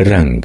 Rang.